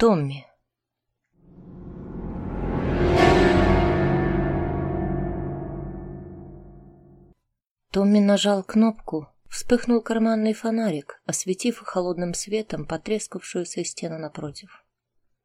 Томми. Томми нажал кнопку, вспыхнул карманный фонарик, осветив холодным светом потрескавшуюся стену напротив.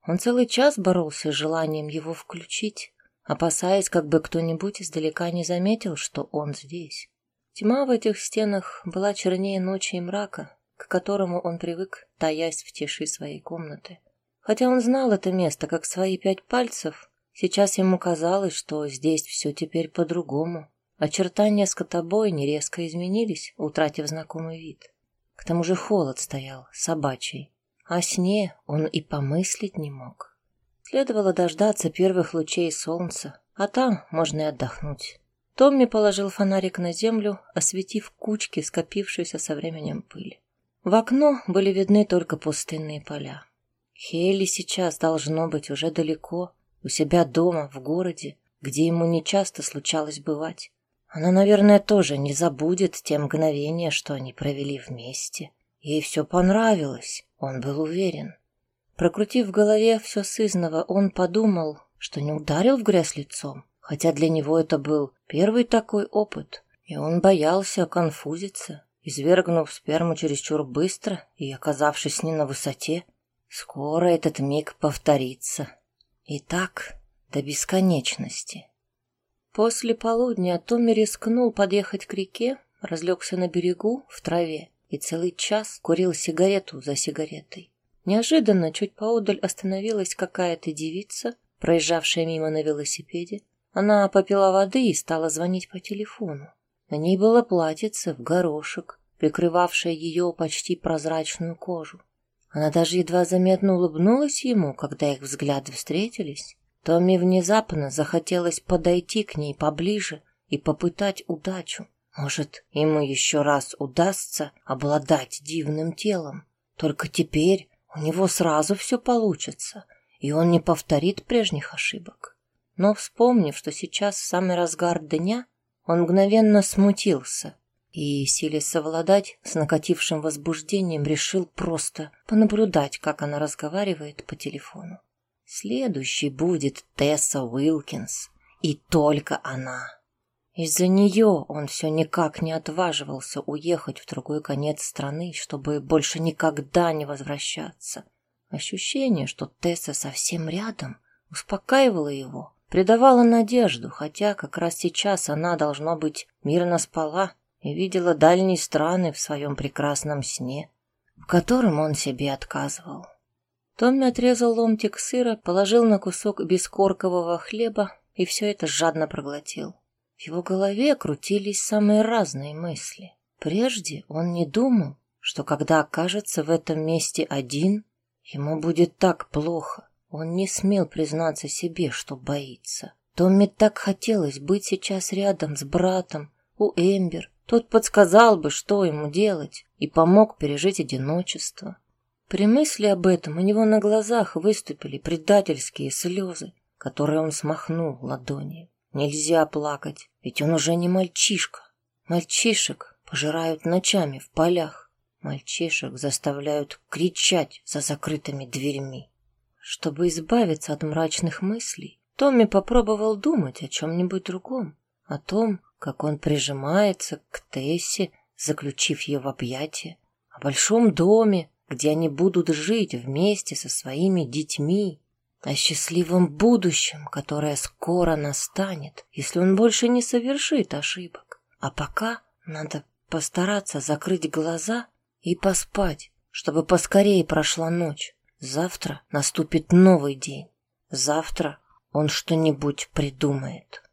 Он целый час боролся с желанием его включить, опасаясь, как бы кто-нибудь издалека не заметил, что он здесь. Тьма в этих стенах была чернее ночи и мрака, к которому он привык, таясь в тиши своей комнаты. Хотя он знал это место как свои пять пальцев, сейчас ему казалось, что здесь все теперь по-другому. Очертания скотобойни резко изменились, утратив знакомый вид. К тому же холод стоял, собачий. О сне он и помыслить не мог. Следовало дождаться первых лучей солнца, а там можно и отдохнуть. Томми положил фонарик на землю, осветив кучки, скопившиеся со временем пыли. В окно были видны только пустынные поля. Хейли сейчас должно быть уже далеко, у себя дома, в городе, где ему нечасто случалось бывать. Она, наверное, тоже не забудет те мгновения, что они провели вместе. Ей все понравилось, он был уверен. Прокрутив в голове все сызново, он подумал, что не ударил в грязь лицом, хотя для него это был первый такой опыт, и он боялся конфузиться извергнув сперму чересчур быстро и оказавшись не на высоте. Скоро этот миг повторится. И так до бесконечности. После полудня Томми рискнул подъехать к реке, разлегся на берегу в траве и целый час курил сигарету за сигаретой. Неожиданно чуть поодаль остановилась какая-то девица, проезжавшая мимо на велосипеде. Она попила воды и стала звонить по телефону. На ней было платьице в горошек, прикрывавшее ее почти прозрачную кожу. Она даже едва заметно улыбнулась ему, когда их взгляды встретились. Томми внезапно захотелось подойти к ней поближе и попытать удачу. Может, ему еще раз удастся обладать дивным телом. Только теперь у него сразу все получится, и он не повторит прежних ошибок. Но, вспомнив, что сейчас самый разгар дня, он мгновенно смутился и, силясь совладать с накатившим возбуждением, решил просто понаблюдать, как она разговаривает по телефону. Следующий будет Тесса Уилкинс, и только она. Из-за нее он все никак не отваживался уехать в другой конец страны, чтобы больше никогда не возвращаться. Ощущение, что Тесса совсем рядом, успокаивало его придавала надежду, хотя как раз сейчас она, должно быть, мирно спала и видела дальние страны в своем прекрасном сне, в котором он себе отказывал. Томми отрезал ломтик сыра, положил на кусок бескоркового хлеба и все это жадно проглотил. В его голове крутились самые разные мысли. Прежде он не думал, что когда окажется в этом месте один, ему будет так плохо. Он не смел признаться себе, что боится. Томми так хотелось быть сейчас рядом с братом, у Эмбер. Тот подсказал бы, что ему делать, и помог пережить одиночество. При мысли об этом у него на глазах выступили предательские слезы, которые он смахнул ладонью. Нельзя плакать, ведь он уже не мальчишка. Мальчишек пожирают ночами в полях. Мальчишек заставляют кричать за закрытыми дверьми. Чтобы избавиться от мрачных мыслей, Томми попробовал думать о чем-нибудь другом, о том, как он прижимается к Тессе, заключив ее в объятия, о большом доме, где они будут жить вместе со своими детьми, о счастливом будущем, которое скоро настанет, если он больше не совершит ошибок. А пока надо постараться закрыть глаза и поспать, чтобы поскорее прошла ночь. Завтра наступит новый день. Завтра он что-нибудь придумает.